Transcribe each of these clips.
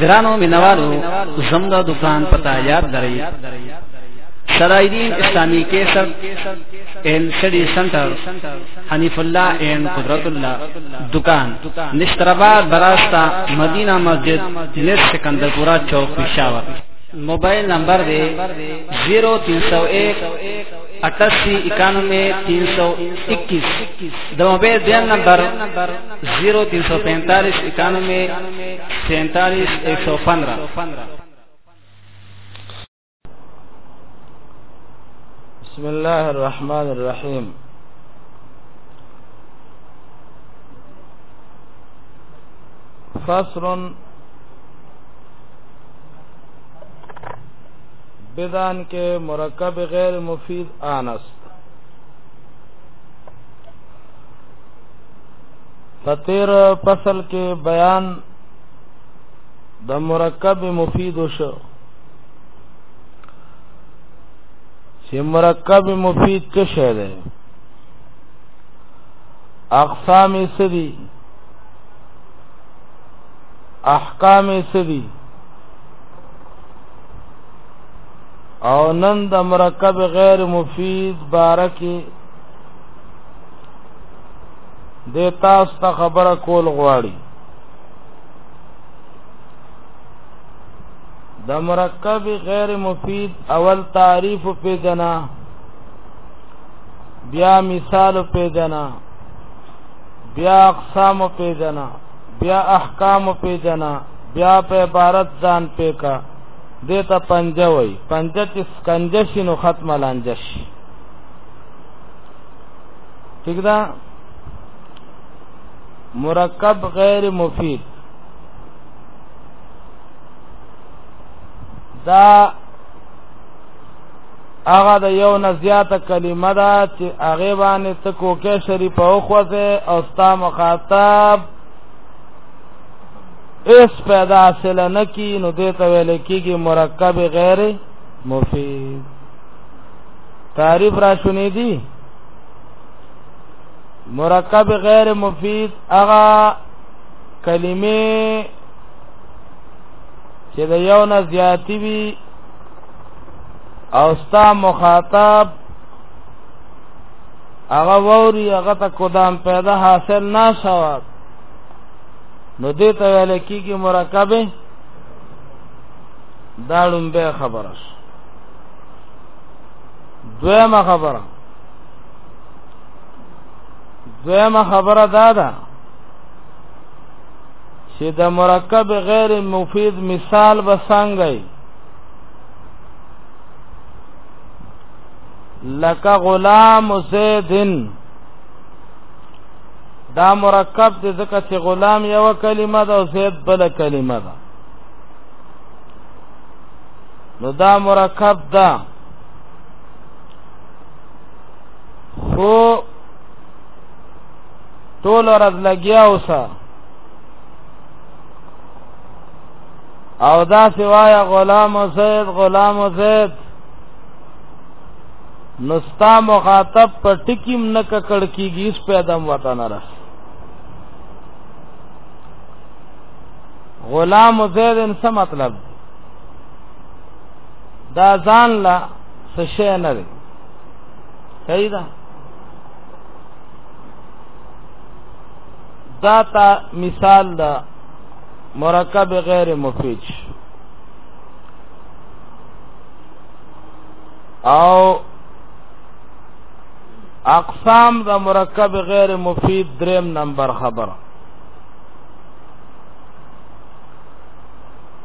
ګرانو مینوالو زموږ دکان پتا یاد درئ سرایدین اسلامی کیسر این سڑی سنٹر حنیف اللہ این قدرت اللہ دکان نشترآباد براستہ مدینہ مسجد نس سکندر پورا چوک پشاور موبائل نمبر دے زیرو تین سو ایک اٹاسی اکانوے تین سو اکیس دو موبائل دین نمبر زیرو تین سو پینتالیس اکانوے سینتالیس ایک سو پندرہ بسم الله الرحمن الرحیم فصل بدان کې مرکب غیر مفید آنست په تیر فصل کې بیان د مرکب مفید شو چې مرکب مفید څه شی دی اقسام یې څه دي احکام یې څه دي او نن د مرکب غیر مفید بارکه د تاسو ته خبره کول غواړي د مرکب غیر مفید اول تعریف په جنا بیا مثال په جنا بیا اقسام په جنا بیا احکام په جنا بیا په عبارت ځان په کا دیتا پنجه وای پنجه چې سکنجه شي نو ختمه لانجه شي ٹھیک دا مرکب غیر مفید دا هغه د یو نه زیاته کلمه ده چې هغه باندې ته کوکه شریف او خوځه او ستا مخاطب اس پیدا حاصل نه کی نو دې ته ویل کیږي مرکب غیر مفید تعریف را شونې دي مرکب غیر مفید اغا کلمه چې د یو نه زیاتی وي او ستا مخاطب هغه ووري هغه ته کدام پیدا حاصل نه شو نو دې ته ویل کیږي مرکبه دا لومبه خبره دویمه خبره دویمه خبره دا ده چې د مرکب غیر مفید مثال به څنګه لکه غلام زیدن دا مرکب دې ځکه چې غلام یو کلمه ده او زید بل کلمه ده نو دا مرکب ده خو ټول ورځ لګیا اوسه او دا سوایا غلام زید غلام زید نستا مخاطب پر ټکیم نه ککړ کیږي اس پیدم وطن رس غلام زید ان څه مطلب دی دا ځان لا څه شي نه دی صحیح ده دا تا مثال دا مرکب غیر مفید او اقسام د مرکب غیر مفید دریم نمبر خبره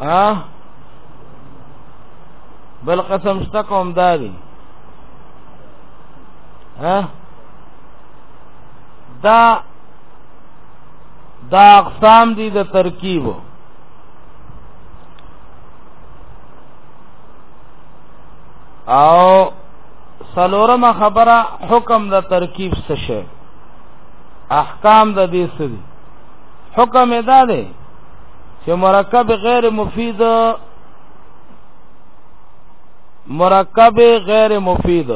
ا بل قسم شته کوم داري ها دا دا اقسام دي د ترکیبو او سلورم خبره حکم د ترکیب څه شي احکام د دې څه دي حکم ادا دی چې مرکب غیر مفید مرکب غیر مفید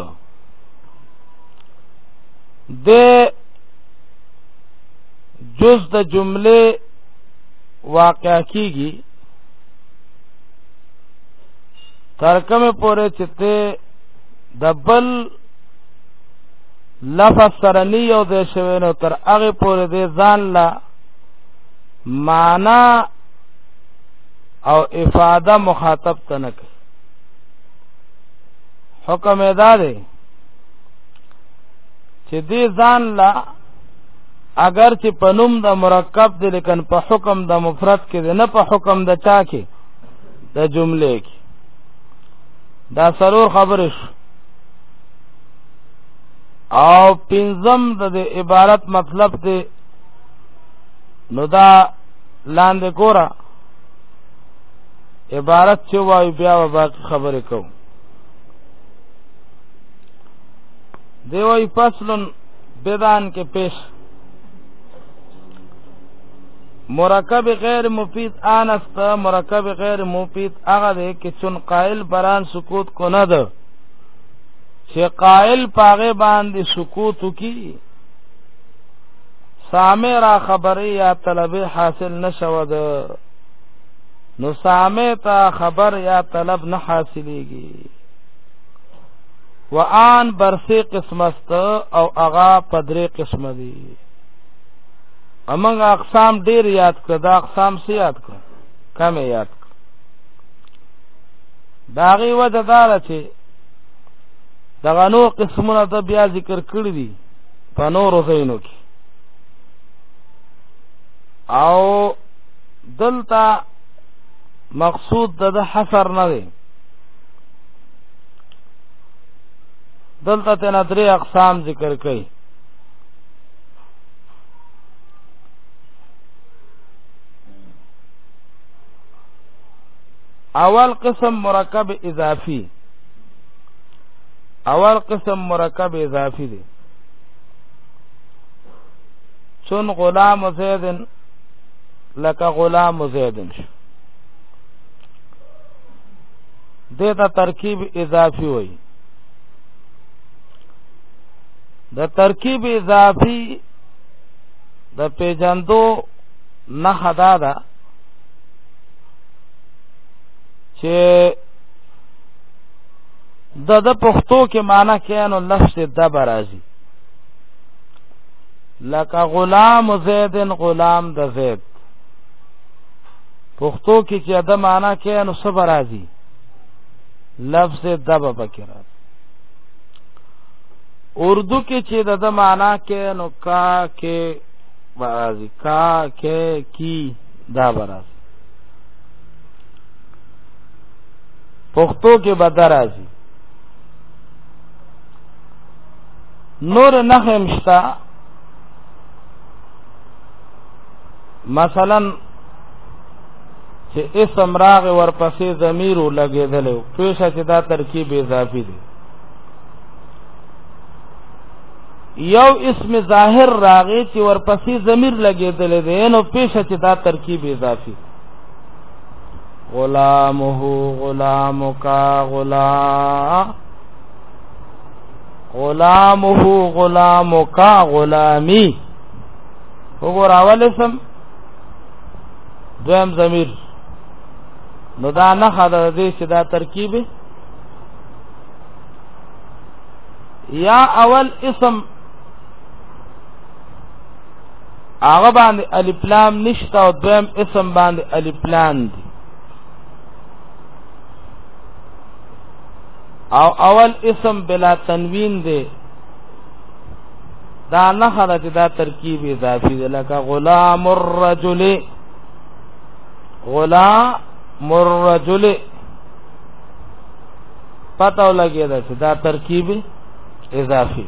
د جز د جمله واقع کیږي ترکمه پوره چته دبل لفظ سره نه یو ځای شوی نو تر هغه پورې د ځان لا معنا او افاده مخاطب ته نه کوي حکم ادا دی چې دې ځان لا اگر چې پنوم د مرکب دی لیکن په حکم د مفرد کې دی نه په حکم د چا کې د جملې کې دا سرور خبرش او پنځم د عبارت مطلب دی نو دا لاندې ګوره عبارت چې وایو بیا و باقي خبرې کوو دی وایي فصل بدان کې پیش مرکب غیر مفید آنست مرکب غیر مفید هغه دی چې چون قائل بران سکوت کو نه ده چې قائل پاغه باندې سکوت کی سامع را خبرې یا طلب حاصل نشو ده نو سامع تا خبر یا طلب نه حاصلېږي وان برسه قسمت او اغا پدری قسم دی امنګ اقسام ډیر یاد کړه دا اقسام سي یاد کړه کم یاد کړه داغي وجه دار چې دغه نو قسمونه ته بیا ذکر کړی دي په نورو ځایونو کې او دلته مقصود د ده حصر نه دی دلته ته نظرې اقسام ذکر کړي اول قسم مرکب اضافي اول قسم مرکب اضافي دی چون غلام زیدن لکه غلام زیدن شو دیتا ترکیب اضافی وای د ترکیب اضافی د پیجندو نه حدا ده چې د د پښتو کې معنی کینو لفظ دب راځي لکه غلام زید غلام د زید پښتو کې چې د معنی کینو سب راځي لفظ دب پکې راځي اردو کې چې د د معنی کینو کا کې راځي کا کې کی دا راځي پښتو کې بدر راځي نور نه همشتا مثلا چې اسم راغ ورپسې ضمیر لګېدل او پېښه چې دا ترکیب اضافي دی یو اسم ظاهر راغی چې ورپسې ضمیر لګېدل دی نو پېښه چې دا ترکیب اضافي دی غلامه غلامك غلام غلامه غلامك غلامي وګور اول اسم دویم ضمیر نو دا نه خدای دې چې دا ترکیب یا اول اسم هغه باندې الف لام نشته او دویم اسم باندې الف لام دی او اول اسم بلا تنوین دی دا نه خره چې دا ترکیب اضافي دی لکه غلام الرجل غلام الرجل پتاو لګی دا چې دا ترکیب اضافي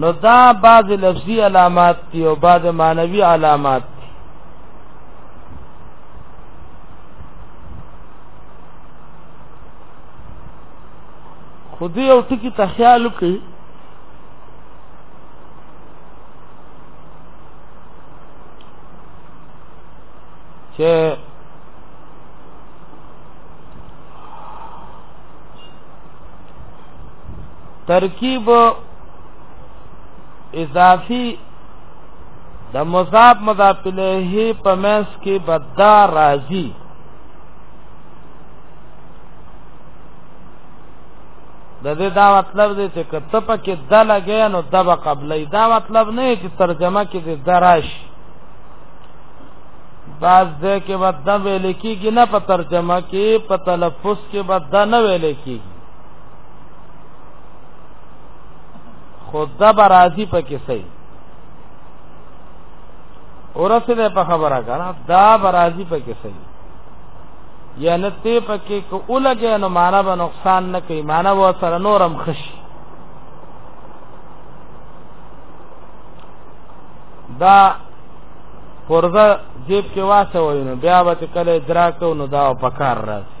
نو دا بعض لفظي علامات دي او بعض معنوي علامات دي خو دې یو ټکی ته خیال وکړي چې ترکیب اضافي د مضاف مضاف الیه په مس کې بدا راځي د دې دا مطلب دی چې کته پکې د لګې نو د به قبلې دا مطلب نه چې ترجمه کې د دراش باز دې کې بد ویل کېږي نه په ترجمه کې په تلفظ کې بد نه ویل کېږي خود دا برازی پکې صحیح اورسه ده په خبره کړه دا برازی پکې صحیح یا نته پکې کو الګه نو معنا به نقصان نه کوي معنا و سره نورم خشي دا پرزه جیب کې واسه وینو بیا به کله ادراک نو دا پکار راځي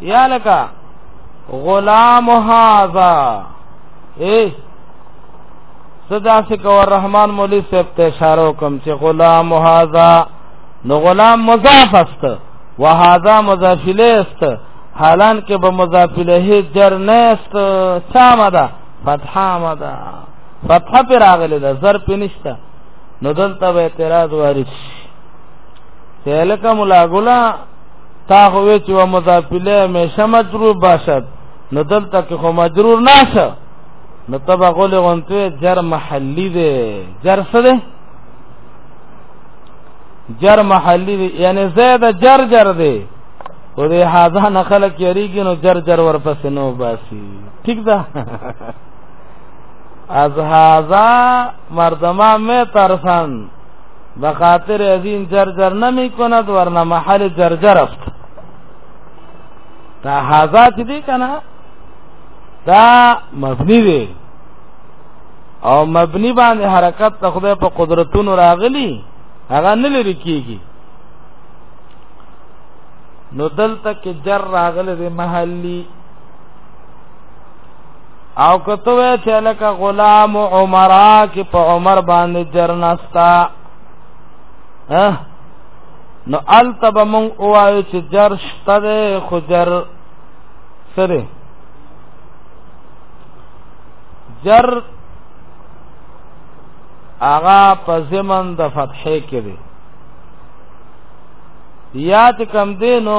یا لکا غلام هاذا اے صدا سک اور رحمان مولی سے اشارو کم چې غلام هاذا نو غلام مضاف است وهذا مضاف الیه است حالان کې به مضاف الیه جر نه است چا مدا فتحه مدا فتحه پر راغله ده ضرب نشته نو دلته به اعتراض وارد شي تلک ملاغلا تا خو وی چې و مضاف الیه همیشه مجرور باشد نو دلته کې خو مجرور ناشه نو تبا غول غونته جر محلی دی جر څه دی جر محلی دی یعنی زید جر جر دی و دې هاذا نه خلک یریږي نو جر جر ورپس نو باسي ٹھیک ده از هاذا مردما مې ترسان بخاطر از این جرجر نمی کند ورنه محل جرجر است تا هازا چی دی کنا دا مبنی دی او مبنی باندې حرکت ته خدای په قدرتونو راغلی هغه نه لري کیږي نو دلته کې جر راغله د محلي او کتوه چې لکه غلام عمره کې په عمر باندې جرنستا ها نو التب مون اوایو چې جر شته خو جر سره جر اغا په زمن د فتحې کې دی یا چې کم دینو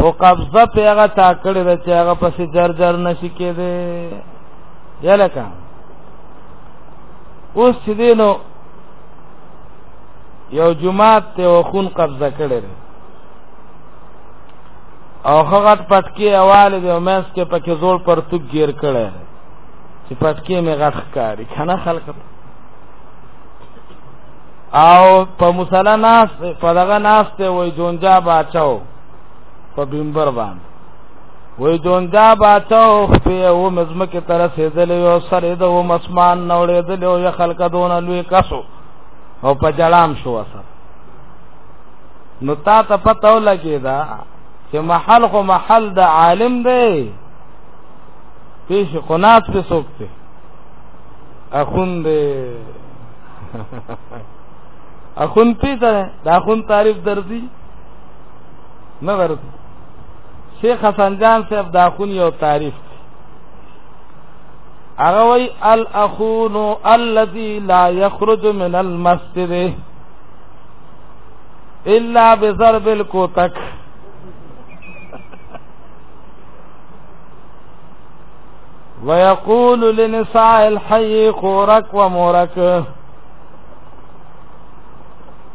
او قبضه په هغه تا کړی ده چې هغه پسې جر جر نشي کېده یا لکه اوس چې دی نو یو جماعت ته وخون قبضه کړی دی او هغه پټکی اواله دی او مېس کې پکې زور پر تو گیر کړی دی چې پټکی مې غټ ښکاری کنه خلک او په مصلا ناس په دغه ناس ته وای جونجا باچاو په بمبر باندې وې دوندا باتو په او مزمکه تر رسیدلې او سره د و مسمان نوړېدلې او یا خلک دون لوی کسو او په جلام شو اثر نو تا ته پته ولګی دا چې محل خو محل د عالم دی پیش قناص په سوکته اخون دی اخون پیته دا اخون تعریف درځي نه ورته شیخ حسن جان صاحب داخون یو تعریف اغوی الاخون الذي لا يخرج من المسجد الا بضرب الكوتك ويقول لنساء الحي خورك ومورك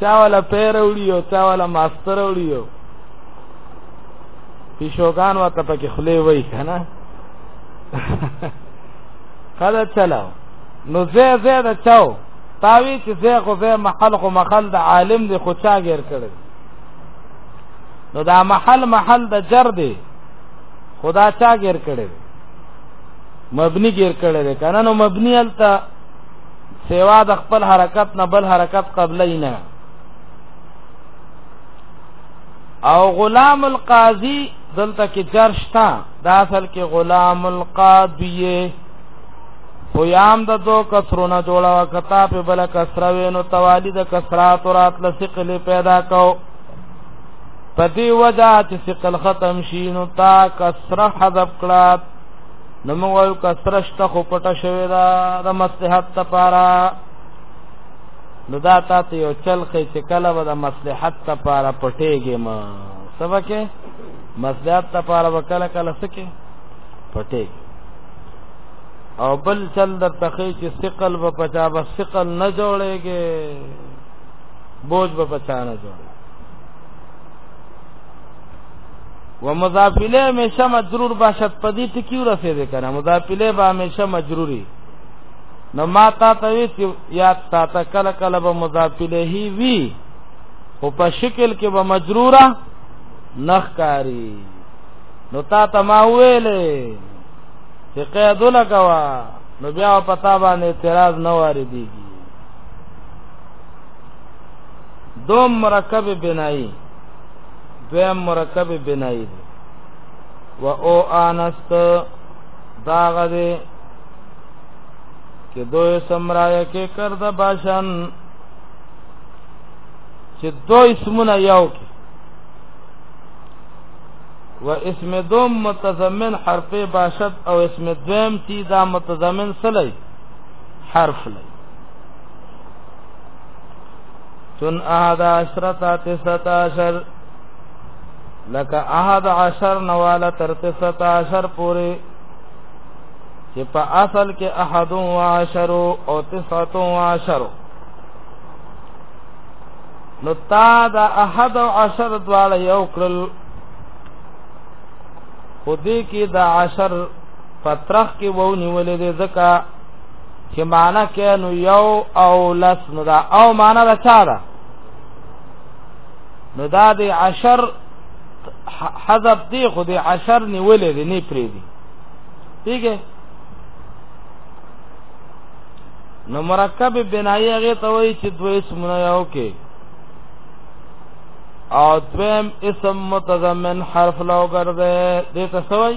چا ولا پیر وړي او چا ولا ماستر وړي او پیشوګان وته پکې خلې وای کنه خدا چلاو نو زه زه دا چاو تاوی چې زه خو زه محل خو محل د عالم دی خو چا غیر کړی نو دا محل محل د جر دی خدا چا غیر کړی مبني غیر کړی کنه نو مبني الته سیوا د خپل حرکت نه بل حرکت قبلې نه او غلام القاضی دلته کې جرشتا دا اصل کې غلام القاضی خو یام د دو کسرونه جوړه وکتا په بل کسره وینو توالی د کسرات رات لسقل پیدا کو پدی وجہ چې ثقل ختم شینو تا کسره حذف کړه نو موږ وایو کسرشت خو پټه شوی دا د مصلحت لپاره نو دا تاسو یو چل خې چې کله به د مصلحت لپاره پټېږي ما سبکه مصلحت لپاره وکړه کله سکه پټېږي او بل چل در تخې چې ثقل به پچا به ثقل نه جوړېږي بوج به پچا نه جوړېږي و مضافله همیشه مجرور باشد پدی ټکی ورسېده کنه مضافله به همیشه مجروری نو ما تا ته وی چې یاد ساته کله کله به مضافله هی وی خو په شکل کې به مجروره نخ کاری نو تا ته ما ویلې چې قید لګوا نو بیا پتا باندې اعتراض نه واردېږي دوم مرکب بنائی دویم مرکب بنایی دی و او آنست داغ دی که دوی سمرایه که کرد باشن چې دو اسمونه یو کې و اسم دوم متضمن حرف باشد او اسم دوم تی دا متضمن سلی حرف لئی تن احد عشرتا تستا عشر لکه احد عشر نواله تر تستا عشر پوری چې په اصل کې احد و عشر او تسعت و عشر نو تا دا احد و عشر دواله یو کړل خودی کې دا عشر پترخ کې وونی ولې دې زکه چې معنا کې نو یو او لس نو دا او معنا دا چا ده نو دا د عشر حذف دی خو د عشر نیولې دی نه پری دی دیګه نو مرکب بنای هغه ته وایي چې دوه اسمونه یو کې او دویم اسم متضمن حرف لو ګرځي دې ته سوي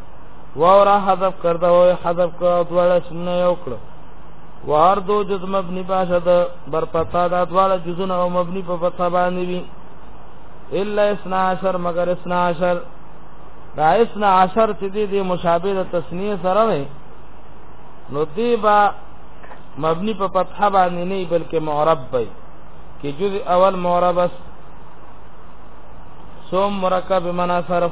واو را حذف کرده او حذف کړه دواړه سنه یو کړه وار دو جز مبني باشه د بر پتا دا دواړه جزونه او مبني په پتا باندې وي الا 12 مگر 12 دا 12 چې دې دې مشابه د تسنیه سره وي نو دی با مبني په فتحه باندې نه بلکې معرب وي کې جز اول معرب سوم مرکب بمنا صرف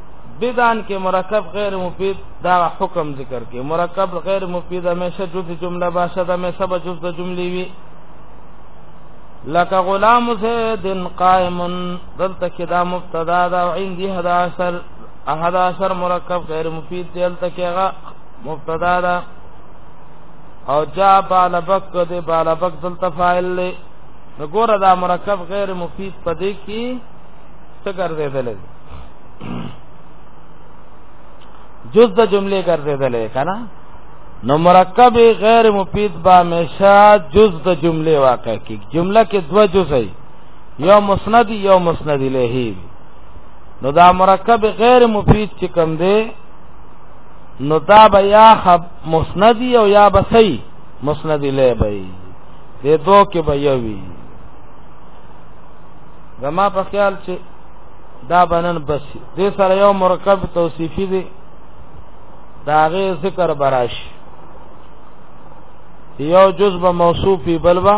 بدان کې مرکب غیر مفید دا حکم ذکر کې مرکب غیر مفید همیشه جز جمله باشه دا همیشه به جز د جملې وي لکه غلام زید قائم دلته کې دا مبتدا دا عندي هدا اثر احد اثر مرکب غیر مفید دلته کې هغه مبتدا دا او جا بالبک دې بالبک دلته فاعل له ګوره دا مرکب غیر مفید پدې کې څه ګرځیدل جز د جملې ګرځیدل کنه نو مرکب غیر مفید با همیشه جز د جملې واقع کی جمله کې دو جز ای یو مسند یو مسند الیه نو دا مرکب غیر مفید چې کوم دی نو دا به یا خب مسند او یا بسی مسند الیه به دې دوه کې به یوي زما په خیال چې دا بنن بس دې سره یو مرکب توصیفي دی دا غي ذکر براش یو جز به موصوفی بلوا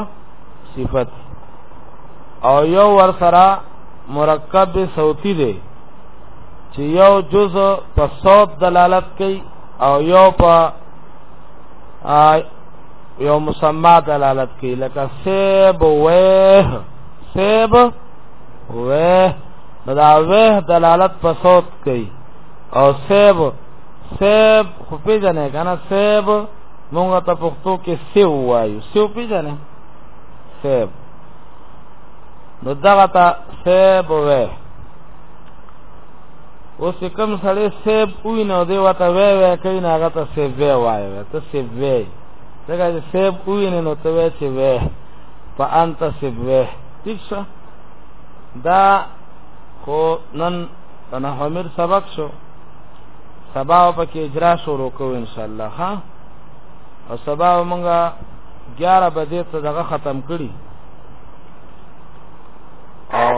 صفت او یو ور سره مرکب صوتی دی چې یو جز په صوت دلالت کوي او یو په یو مسما دلالت کوي لکه سیب وه سیب وه دا وه دلالت په صوت کوي او سیب سیب خو پیژنې کنه سیب مونږ ته پښتو کې سیو وایو سیو پیژنې سیب نو دغه ته سیب وه اوس کوم سړی سیب وینو دی وته وې وې کین هغه ته سیب وې وایو ته سیب وې ځکه چې سیب وینې نو ته وې چې وې په انت سیب وې ٹھیک شه دا خو نن انا حمیر سبق شو سبا په کې اجرا شروع کوو ان شاء الله ها او سبا مونږه 11 بجې ته دغه ختم کړي او